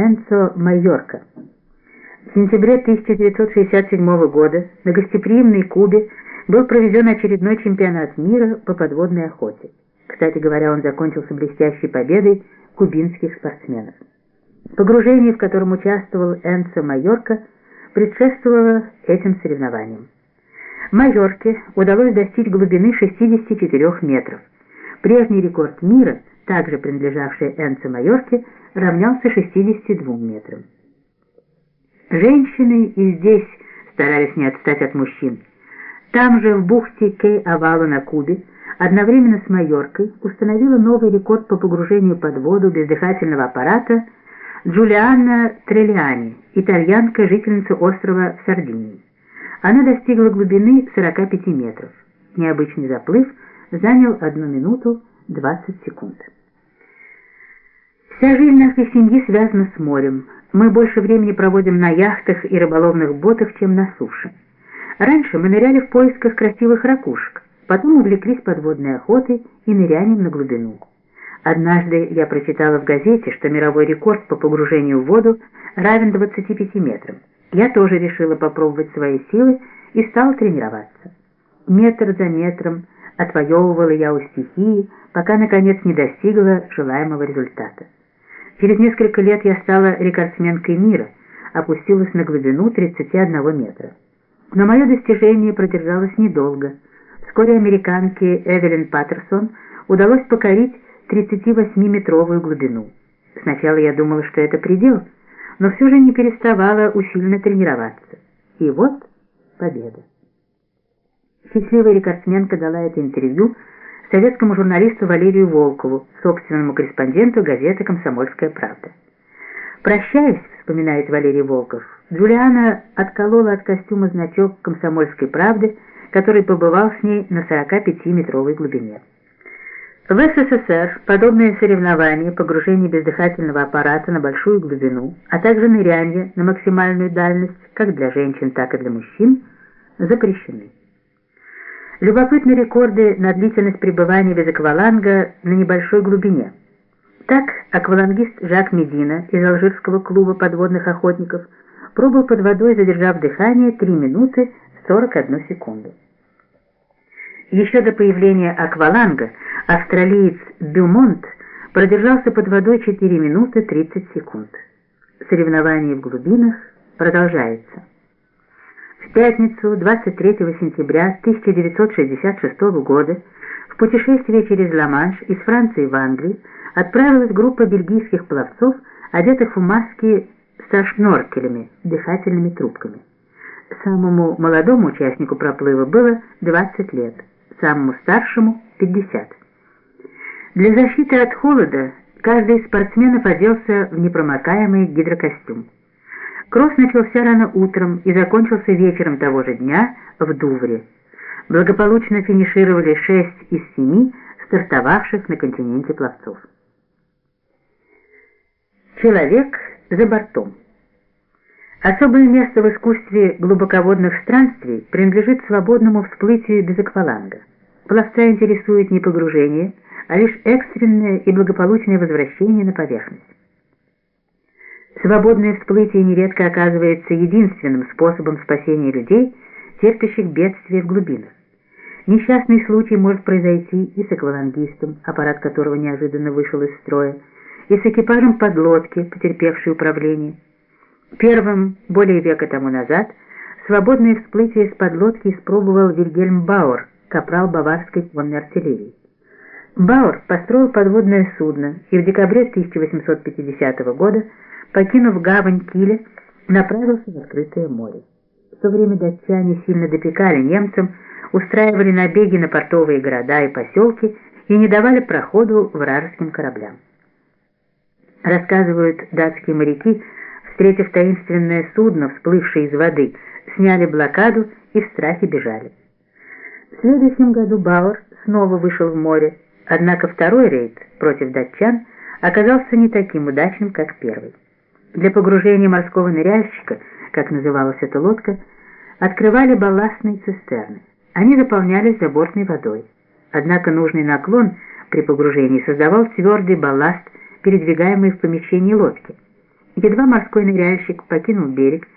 Энцо Майорка. В сентябре 1967 года на гостеприимной Кубе был проведен очередной чемпионат мира по подводной охоте. Кстати говоря, он закончился блестящей победой кубинских спортсменов. Погружение, в котором участвовал Энцо Майорка, предшествовало этим соревнованиям. Майорке удалось достичь глубины 64 метров. Прежний рекорд мира, также принадлежавший Энцо Майорке, равнялся 62 метрам. Женщины и здесь старались не отстать от мужчин. Там же, в бухте Кей-Авала на Кубе, одновременно с Майоркой установила новый рекорд по погружению под воду без дыхательного аппарата Джулианна Трелиани, итальянка, жительница острова Сардинии. Она достигла глубины 45 метров. Необычный заплыв занял 1 минуту 20 секунд. Вся жизнь нашей семьи связана с морем. Мы больше времени проводим на яхтах и рыболовных ботах, чем на суше. Раньше мы ныряли в поисках красивых ракушек, потом увлеклись подводной охотой и нырянием на глубину. Однажды я прочитала в газете, что мировой рекорд по погружению в воду равен 25 метрам. Я тоже решила попробовать свои силы и стала тренироваться. Метр за метром отвоевывала я у стихии, пока, наконец, не достигла желаемого результата. Через несколько лет я стала рекордсменкой мира, опустилась на глубину 31 метра. Но мое достижение продержалось недолго. Вскоре американке Эвелин Паттерсон удалось покорить 38-метровую глубину. Сначала я думала, что это предел, но все же не переставала усиленно тренироваться. И вот победа. Счастливая рекордсменка дала это интервью советскому журналисту Валерию Волкову, собственному корреспонденту газеты «Комсомольская правда». «Прощаясь», — вспоминает Валерий Волков, Джулиана отколола от костюма значок «Комсомольской правды», который побывал с ней на 45-метровой глубине. В СССР подобные соревнования, погружение бездыхательного аппарата на большую глубину, а также ныряние на максимальную дальность, как для женщин, так и для мужчин, запрещены. Любопытны рекорды на длительность пребывания без акваланга на небольшой глубине. Так, аквалангист Жак Медина из Алжирского клуба подводных охотников пробыл под водой, задержав дыхание 3 минуты 41 секунду. Еще до появления акваланга австралиец Бюмонт продержался под водой 4 минуты 30 секунд. Соревнование в глубинах продолжается. В пятницу, 23 сентября 1966 года, в путешествие через Ла-Манш из Франции в Англию отправилась группа бельгийских пловцов, одетых в маски со шноркелями, дыхательными трубками. Самому молодому участнику проплыва было 20 лет, самому старшему – 50. Для защиты от холода каждый из спортсменов оделся в непромокаемый гидрокостюм. Кросс начался рано утром и закончился вечером того же дня в Дувре. Благополучно финишировали шесть из семи стартовавших на континенте пловцов. Человек за бортом. Особое место в искусстве глубоководных странствий принадлежит свободному всплытию без акваланга. Пловца интересует не погружение, а лишь экстренное и благополучное возвращение на поверхность. Свободное всплытие нередко оказывается единственным способом спасения людей, терпящих бедствия в глубинах. Несчастный случай может произойти и с аквалангистом, аппарат которого неожиданно вышел из строя, и с экипажем подлодки, потерпевшей управление. Первым, более века тому назад, свободное всплытие с подлодки испробовал Вильгельм Бауэр, капрал баварской конной артиллерии. Бауэр построил подводное судно и в декабре 1850 года покинув гавань Киля, направился в открытое море. В то время датчане сильно допекали немцам, устраивали набеги на портовые города и поселки и не давали проходу вражеским кораблям. Рассказывают датские моряки, встретив таинственное судно, всплывшее из воды, сняли блокаду и в страхе бежали. В следующем году Бауэр снова вышел в море, однако второй рейд против датчан оказался не таким удачным, как первый. Для погружения морского ныряльщика, как называлась эта лодка, открывали балластные цистерны. Они заполнялись забортной водой. Однако нужный наклон при погружении создавал твердый балласт, передвигаемый в помещении лодки. Едва морской ныряльщик покинул берег,